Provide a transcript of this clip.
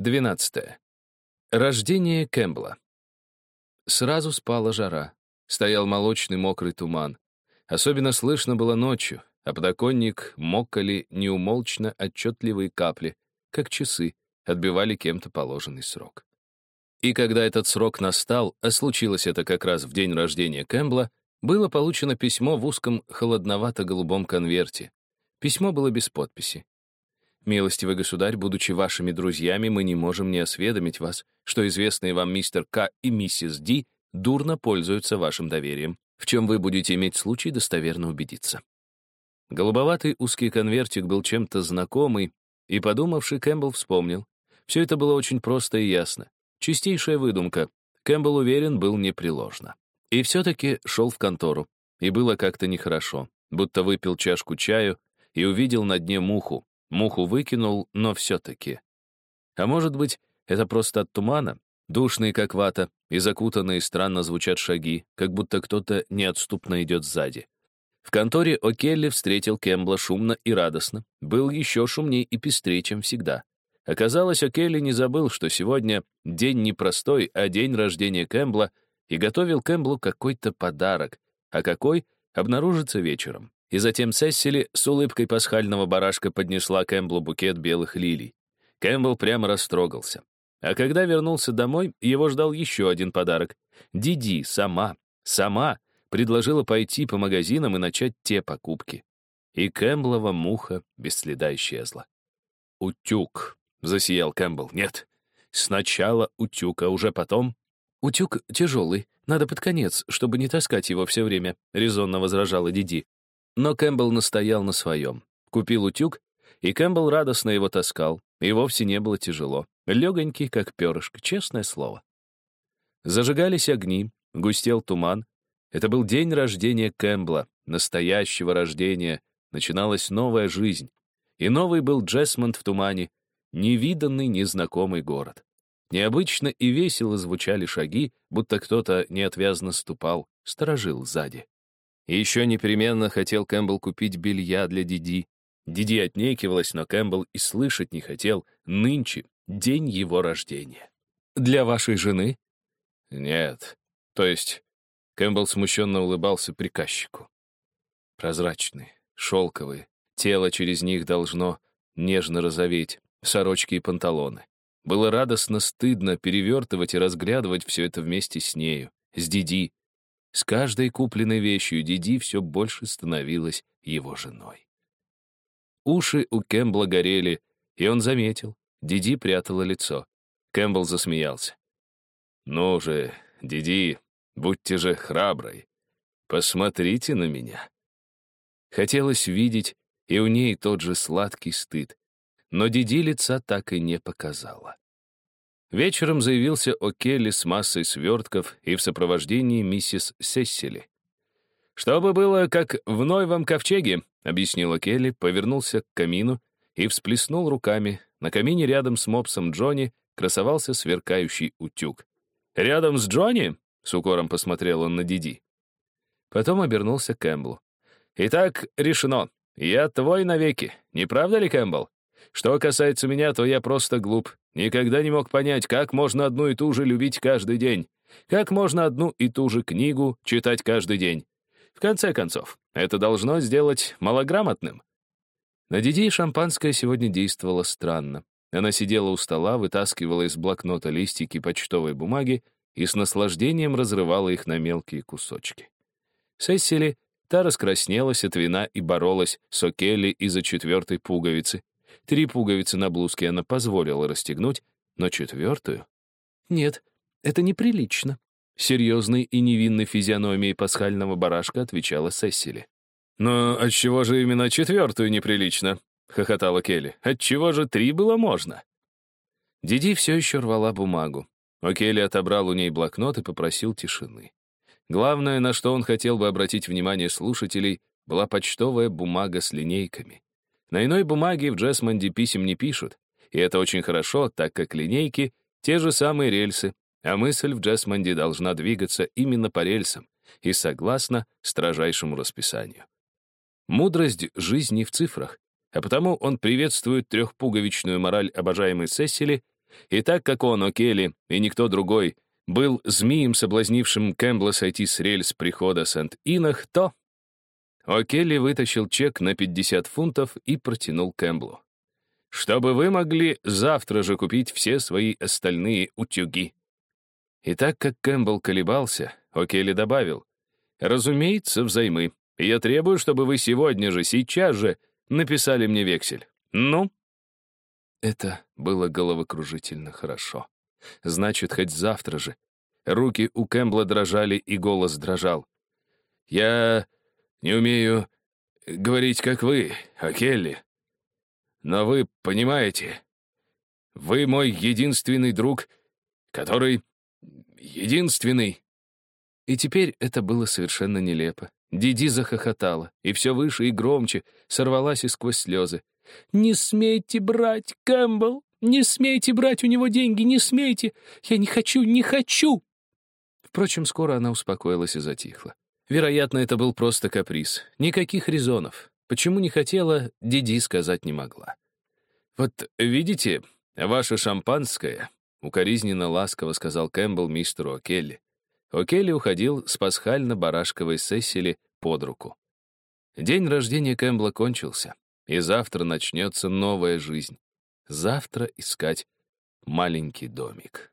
12. Рождение Кэмпбелла. Сразу спала жара. Стоял молочный мокрый туман. Особенно слышно было ночью, а подоконник мокали неумолчно отчетливые капли, как часы, отбивали кем-то положенный срок. И когда этот срок настал, а случилось это как раз в день рождения Кэмпбелла, было получено письмо в узком холодновато-голубом конверте. Письмо было без подписи. Милостивый государь, будучи вашими друзьями, мы не можем не осведомить вас, что известные вам мистер К. и миссис Ди дурно пользуются вашим доверием, в чем вы будете иметь случай достоверно убедиться. Голубоватый узкий конвертик был чем-то знакомый, и, подумавший, Кэмпбелл вспомнил. Все это было очень просто и ясно. Чистейшая выдумка. Кэмпбелл уверен, был непреложно. И все-таки шел в контору. И было как-то нехорошо, будто выпил чашку чаю и увидел на дне муху, Муху выкинул, но все-таки. А может быть, это просто от тумана? Душные, как вата, и закутанные странно звучат шаги, как будто кто-то неотступно идет сзади. В конторе О'Келли встретил Кэмбла шумно и радостно. Был еще шумней и пестрее, чем всегда. Оказалось, О'Келли не забыл, что сегодня день не простой, а день рождения Кэмбла, и готовил Кэмблу какой-то подарок. А какой, обнаружится вечером. И затем Сессили с улыбкой пасхального барашка поднесла Кэмблу букет белых лилий. Кэмпбелл прямо растрогался. А когда вернулся домой, его ждал еще один подарок. Диди сама, сама предложила пойти по магазинам и начать те покупки. И Кэмблова муха без следа исчезла. «Утюг», — засиял Кэмпбелл. «Нет, сначала утюг, а уже потом...» «Утюг тяжелый, надо под конец, чтобы не таскать его все время», — резонно возражала Диди. Но Кэмпбелл настоял на своем. Купил утюг, и Кэмпбелл радостно его таскал, и вовсе не было тяжело. Легонький, как перышко, честное слово. Зажигались огни, густел туман. Это был день рождения Кэмпбелла, настоящего рождения. Начиналась новая жизнь. И новый был Джесмонд в тумане, невиданный, незнакомый город. Необычно и весело звучали шаги, будто кто-то неотвязно ступал, сторожил сзади. И еще непременно хотел Кэмпбелл купить белья для Диди. Диди отнекивалась, но Кэмпбелл и слышать не хотел. Нынче день его рождения. «Для вашей жены?» «Нет. То есть...» Кэмпбелл смущенно улыбался приказчику. Прозрачные, шелковые, тело через них должно нежно розоветь, сорочки и панталоны. Было радостно стыдно перевертывать и разглядывать все это вместе с нею, с Диди, с каждой купленной вещью Диди все больше становилась его женой. Уши у Кэмпбелла горели, и он заметил. Диди прятала лицо. Кэмпбелл засмеялся. «Ну же, Диди, будьте же храброй. Посмотрите на меня». Хотелось видеть и у ней тот же сладкий стыд, но Диди лица так и не показала. Вечером заявился О'Келли с массой свертков и в сопровождении миссис Сессили. «Чтобы было как в Нойвом ковчеге», — объяснил О'Келли, повернулся к камину и всплеснул руками. На камине рядом с мопсом Джонни красовался сверкающий утюг. «Рядом с Джонни?» — с укором посмотрел он на Диди. Потом обернулся к Кэмпбеллу. «Итак, решено. Я твой навеки. Не правда ли, Кэмпбелл? Что касается меня, то я просто глуп. Никогда не мог понять, как можно одну и ту же любить каждый день. Как можно одну и ту же книгу читать каждый день. В конце концов, это должно сделать малограмотным. На Диди шампанское сегодня действовало странно. Она сидела у стола, вытаскивала из блокнота листики почтовой бумаги и с наслаждением разрывала их на мелкие кусочки. Сессили, та раскраснелась от вина и боролась с О'Келли из-за четвертой пуговицы, Три пуговицы на блузке она позволила расстегнуть, но четвертую... Нет, это неприлично. Серьезной и невинной физиономией пасхального барашка отвечала Сессили. «Но отчего же именно четвертую неприлично?» — хохотала Келли. «Отчего же три было можно?» Диди все еще рвала бумагу. О'Келли отобрал у ней блокнот и попросил тишины. Главное, на что он хотел бы обратить внимание слушателей, была почтовая бумага с линейками. На иной бумаге в Джесмонде писем не пишут, и это очень хорошо, так как линейки — те же самые рельсы, а мысль в Джесмонде должна двигаться именно по рельсам и согласно строжайшему расписанию. Мудрость жизни в цифрах, а потому он приветствует трехпуговичную мораль обожаемой Сесили, И так как он, О'Келли, и никто другой, был змеем, соблазнившим Кэмпбелла сойти с рельс прихода Сент-Инах, то... О'Келли вытащил чек на 50 фунтов и протянул Кэмпбеллу. «Чтобы вы могли завтра же купить все свои остальные утюги». И так как Кэмпбелл колебался, О'Келли добавил, «Разумеется, взаймы. Я требую, чтобы вы сегодня же, сейчас же написали мне вексель. Ну?» Это было головокружительно хорошо. Значит, хоть завтра же. Руки у Кэмпбелла дрожали, и голос дрожал. «Я не умею говорить, как вы, Акелли. Но вы понимаете, вы мой единственный друг, который... единственный...» И теперь это было совершенно нелепо. Диди захохотала, и все выше и громче, сорвалась и сквозь слезы. «Не смейте брать, Кэмпбелл! Не смейте брать у него деньги! Не смейте! Я не хочу, не хочу!» Впрочем, скоро она успокоилась и затихла. Вероятно, это был просто каприз. Никаких резонов. Почему не хотела, Диди сказать не могла. «Вот видите, ваше шампанское», — укоризненно ласково сказал Кэмпбелл мистеру О'Келли. О'Келли уходил с пасхально-барашковой Сесили под руку. День рождения Кэмпбелла кончился, и завтра начнется новая жизнь. Завтра искать маленький домик.